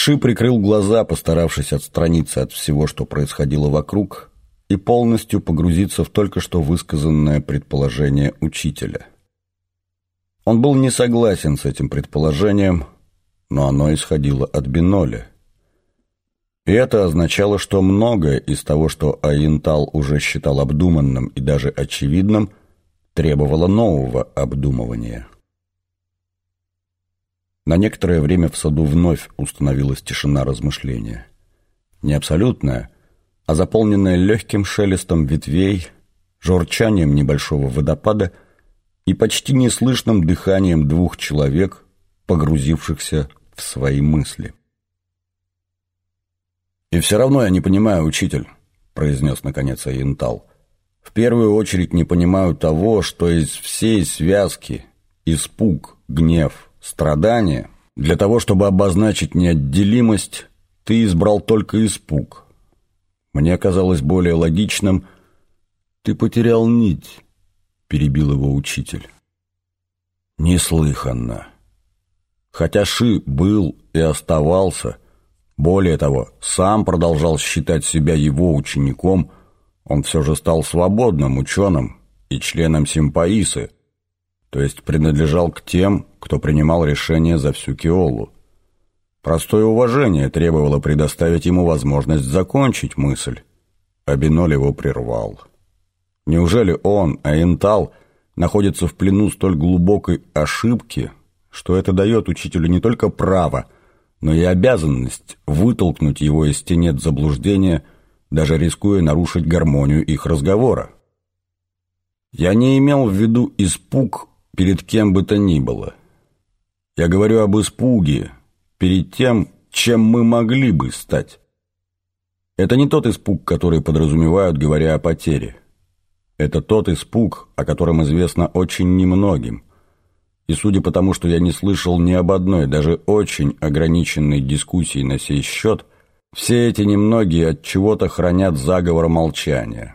Ши прикрыл глаза, постаравшись отстраниться от всего, что происходило вокруг, и полностью погрузиться в только что высказанное предположение учителя. Он был не согласен с этим предположением, но оно исходило от Биноля. И это означало, что многое из того, что Аинтал уже считал обдуманным и даже очевидным, требовало нового обдумывания. На некоторое время в саду вновь установилась тишина размышления. Не абсолютная, а заполненная легким шелестом ветвей, журчанием небольшого водопада и почти неслышным дыханием двух человек, погрузившихся в свои мысли. «И все равно я не понимаю, учитель», — произнес наконец Аентал. «В первую очередь не понимаю того, что из всей связки испуг, гнев, страдания, для того, чтобы обозначить неотделимость, ты избрал только испуг. Мне казалось более логичным «Ты потерял нить», — перебил его учитель. Неслыханно. Хотя Ши был и оставался — более того, сам продолжал считать себя его учеником, он все же стал свободным ученым и членом симпаисы, то есть принадлежал к тем, кто принимал решения за всю Киолу. Простое уважение требовало предоставить ему возможность закончить мысль, а Биноль его прервал. Неужели он, Аентал, находится в плену столь глубокой ошибки, что это дает учителю не только право – но и обязанность вытолкнуть его из тенет заблуждения, даже рискуя нарушить гармонию их разговора. Я не имел в виду испуг перед кем бы то ни было. Я говорю об испуге перед тем, чем мы могли бы стать. Это не тот испуг, который подразумевают, говоря о потере. Это тот испуг, о котором известно очень немногим, и судя по тому, что я не слышал ни об одной, даже очень ограниченной дискуссии на сей счет, все эти немногие от чего-то хранят заговор молчания.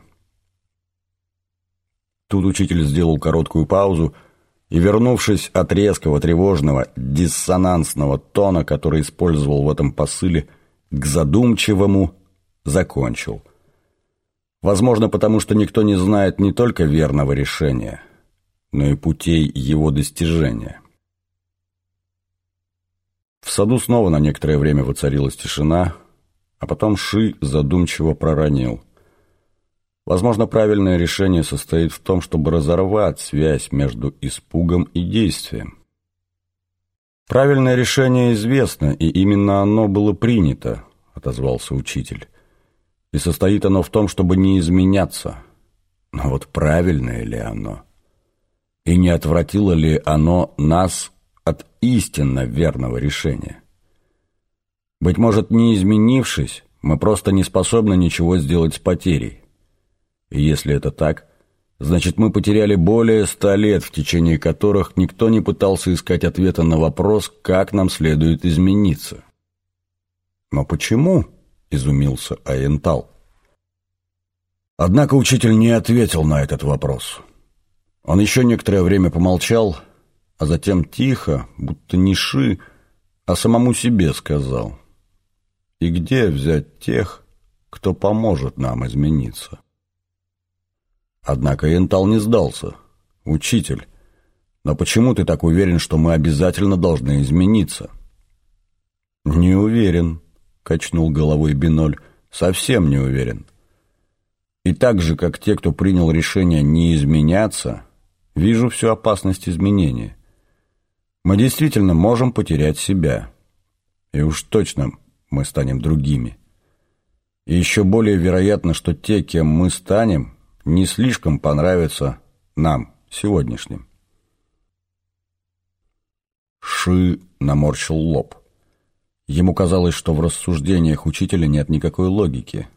Тут учитель сделал короткую паузу и, вернувшись от резкого, тревожного, диссонансного тона, который использовал в этом посыле, к задумчивому, закончил. Возможно, потому что никто не знает не только верного решения – но и путей его достижения. В саду снова на некоторое время воцарилась тишина, а потом Ши задумчиво проронил. Возможно, правильное решение состоит в том, чтобы разорвать связь между испугом и действием. «Правильное решение известно, и именно оно было принято», — отозвался учитель. «И состоит оно в том, чтобы не изменяться. Но вот правильное ли оно?» и не отвратило ли оно нас от истинно верного решения. Быть может, не изменившись, мы просто не способны ничего сделать с потерей. Если это так, значит мы потеряли более ста лет, в течение которых никто не пытался искать ответа на вопрос, как нам следует измениться. «Но почему?» — изумился Аентал. Однако учитель не ответил на этот вопрос. Он еще некоторое время помолчал, а затем тихо, будто не ши, а самому себе сказал. «И где взять тех, кто поможет нам измениться?» Однако Энтал не сдался. «Учитель, но почему ты так уверен, что мы обязательно должны измениться?» «Не уверен», — качнул головой Биноль, — «совсем не уверен». И так же, как те, кто принял решение не изменяться, Вижу всю опасность изменения. Мы действительно можем потерять себя. И уж точно мы станем другими. И еще более вероятно, что те, кем мы станем, не слишком понравятся нам, сегодняшним. Ши наморщил лоб. Ему казалось, что в рассуждениях учителя нет никакой логики.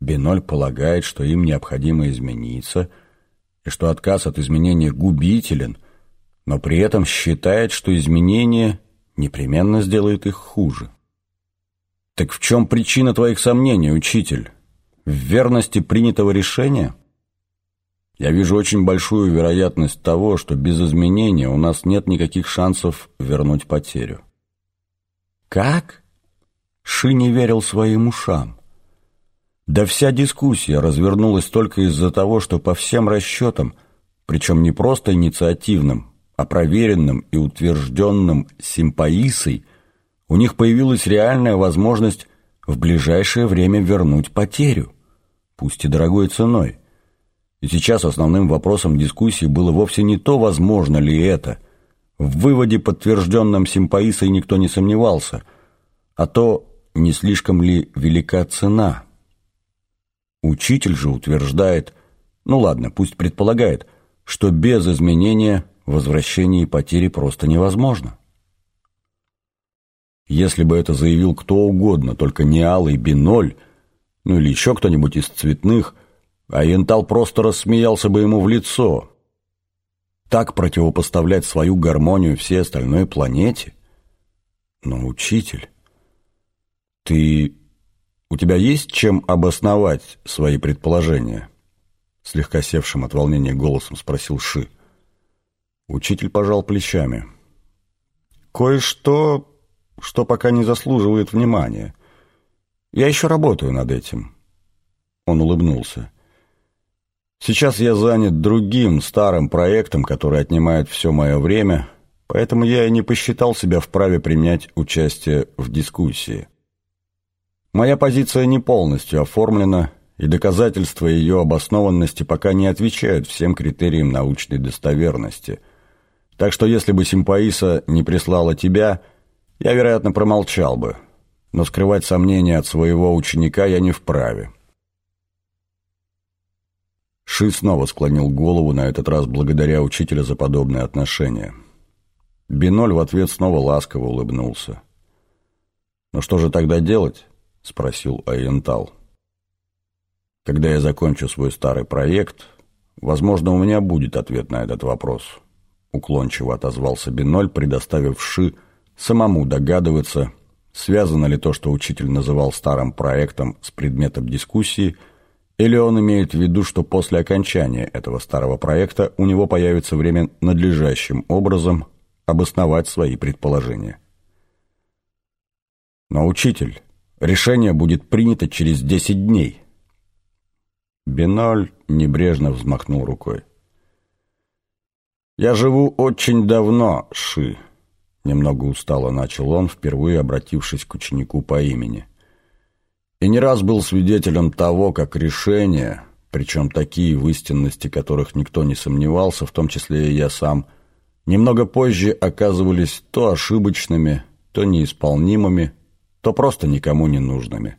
Биноль полагает, что им необходимо измениться – и что отказ от изменения губителен, но при этом считает, что изменение непременно сделает их хуже. Так в чем причина твоих сомнений, учитель? В верности принятого решения? Я вижу очень большую вероятность того, что без изменения у нас нет никаких шансов вернуть потерю. Как? Ши не верил своим ушам. Да вся дискуссия развернулась только из-за того, что по всем расчетам, причем не просто инициативным, а проверенным и утвержденным симпаисой, у них появилась реальная возможность в ближайшее время вернуть потерю, пусть и дорогой ценой. И сейчас основным вопросом дискуссии было вовсе не то, возможно ли это. В выводе, подтвержденном симпаисой, никто не сомневался, а то, не слишком ли велика цена. Учитель же утверждает, ну ладно, пусть предполагает, что без изменения возвращение и потери просто невозможно. Если бы это заявил кто угодно, только не Алый Биноль, ну или еще кто-нибудь из цветных, а Янтал просто рассмеялся бы ему в лицо. Так противопоставлять свою гармонию всей остальной планете? Но, учитель, ты... У тебя есть чем обосновать свои предположения? Слегка севшим от волнения голосом спросил Ши. Учитель пожал плечами. Кое-что что пока не заслуживает внимания. Я еще работаю над этим. Он улыбнулся. Сейчас я занят другим старым проектом, который отнимает все мое время, поэтому я и не посчитал себя вправе принять участие в дискуссии. Моя позиция не полностью оформлена, и доказательства ее обоснованности пока не отвечают всем критериям научной достоверности. Так что если бы Симпаиса не прислала тебя – я, вероятно, промолчал бы, но скрывать сомнения от своего ученика я не вправе. Ши снова склонил голову, на этот раз благодаря учителя за подобное отношение. Биноль в ответ снова ласково улыбнулся. «Ну что же тогда делать?» — спросил Айентал. «Когда я закончу свой старый проект, возможно, у меня будет ответ на этот вопрос», — уклончиво отозвался Биноль, предоставив Ши самому догадываться, связано ли то, что учитель называл старым проектом с предметом дискуссии, или он имеет в виду, что после окончания этого старого проекта у него появится время надлежащим образом обосновать свои предположения. Но, учитель, решение будет принято через 10 дней. Беноль небрежно взмахнул рукой. «Я живу очень давно, Ши», Немного устало начал он, впервые обратившись к ученику по имени. И не раз был свидетелем того, как решения, причем такие, в истинности которых никто не сомневался, в том числе и я сам, немного позже оказывались то ошибочными, то неисполнимыми, то просто никому не нужными.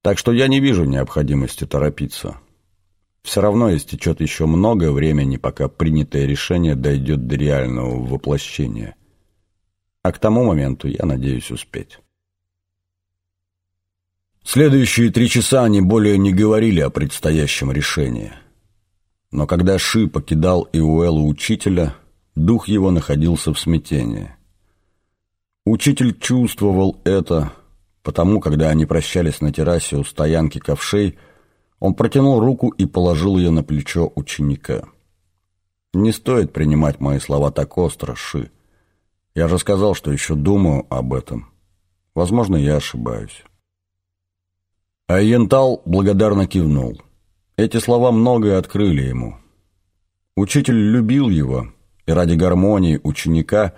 Так что я не вижу необходимости торопиться. Все равно истечет еще много времени, пока принятое решение дойдет до реального воплощения – а к тому моменту я надеюсь успеть. Следующие три часа они более не говорили о предстоящем решении. Но когда Ши покидал Иуэлу учителя, дух его находился в смятении. Учитель чувствовал это, потому, когда они прощались на террасе у стоянки ковшей, он протянул руку и положил ее на плечо ученика. «Не стоит принимать мои слова так остро, Ши. Я же сказал, что еще думаю об этом. Возможно, я ошибаюсь. Айентал благодарно кивнул. Эти слова многое открыли ему. Учитель любил его, и ради гармонии ученика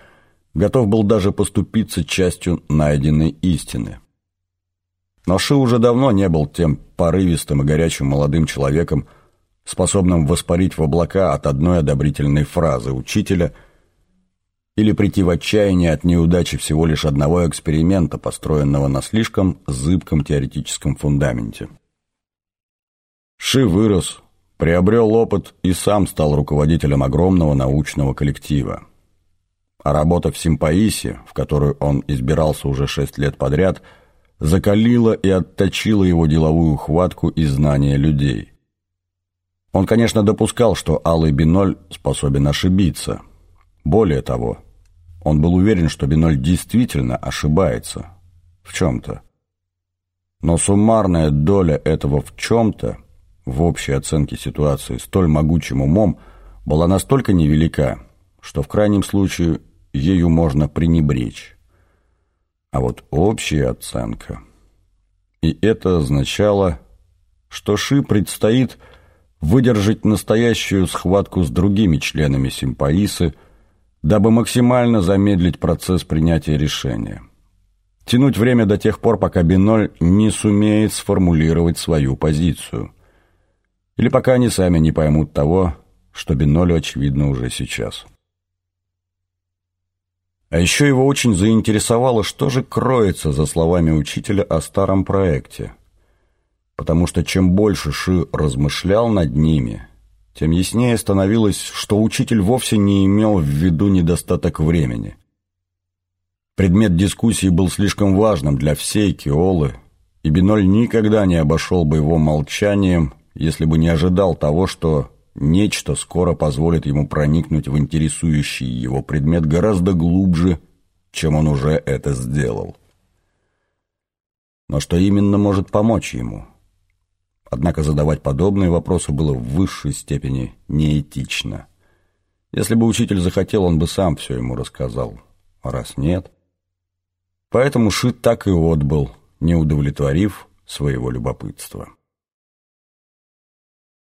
готов был даже поступиться частью найденной истины. Но Ши уже давно не был тем порывистым и горячим молодым человеком, способным воспарить в облака от одной одобрительной фразы учителя – или прийти в отчаяние от неудачи всего лишь одного эксперимента, построенного на слишком зыбком теоретическом фундаменте. Ши вырос, приобрел опыт и сам стал руководителем огромного научного коллектива. А работа в Симпаисе, в которую он избирался уже шесть лет подряд, закалила и отточила его деловую хватку и знания людей. Он, конечно, допускал, что Алый Биноль способен ошибиться. Более того, он был уверен, что Биноль действительно ошибается в чем-то. Но суммарная доля этого в чем-то в общей оценке ситуации столь могучим умом была настолько невелика, что в крайнем случае ею можно пренебречь. а вот общая оценка. И это означало, что Ши предстоит выдержать настоящую схватку с другими членами симпаисы, дабы максимально замедлить процесс принятия решения. Тянуть время до тех пор, пока Биноль не сумеет сформулировать свою позицию. Или пока они сами не поймут того, что Бинолю очевидно уже сейчас. А еще его очень заинтересовало, что же кроется за словами учителя о старом проекте. Потому что чем больше Ши размышлял над ними, тем яснее становилось, что учитель вовсе не имел в виду недостаток времени – Предмет дискуссии был слишком важным для всей Киолы, и Биноль никогда не обошел бы его молчанием, если бы не ожидал того, что нечто скоро позволит ему проникнуть в интересующий его предмет гораздо глубже, чем он уже это сделал. Но что именно может помочь ему? Однако задавать подобные вопросы было в высшей степени неэтично. Если бы учитель захотел, он бы сам все ему рассказал. А раз нет... Поэтому Шит так и отбыл, не удовлетворив своего любопытства.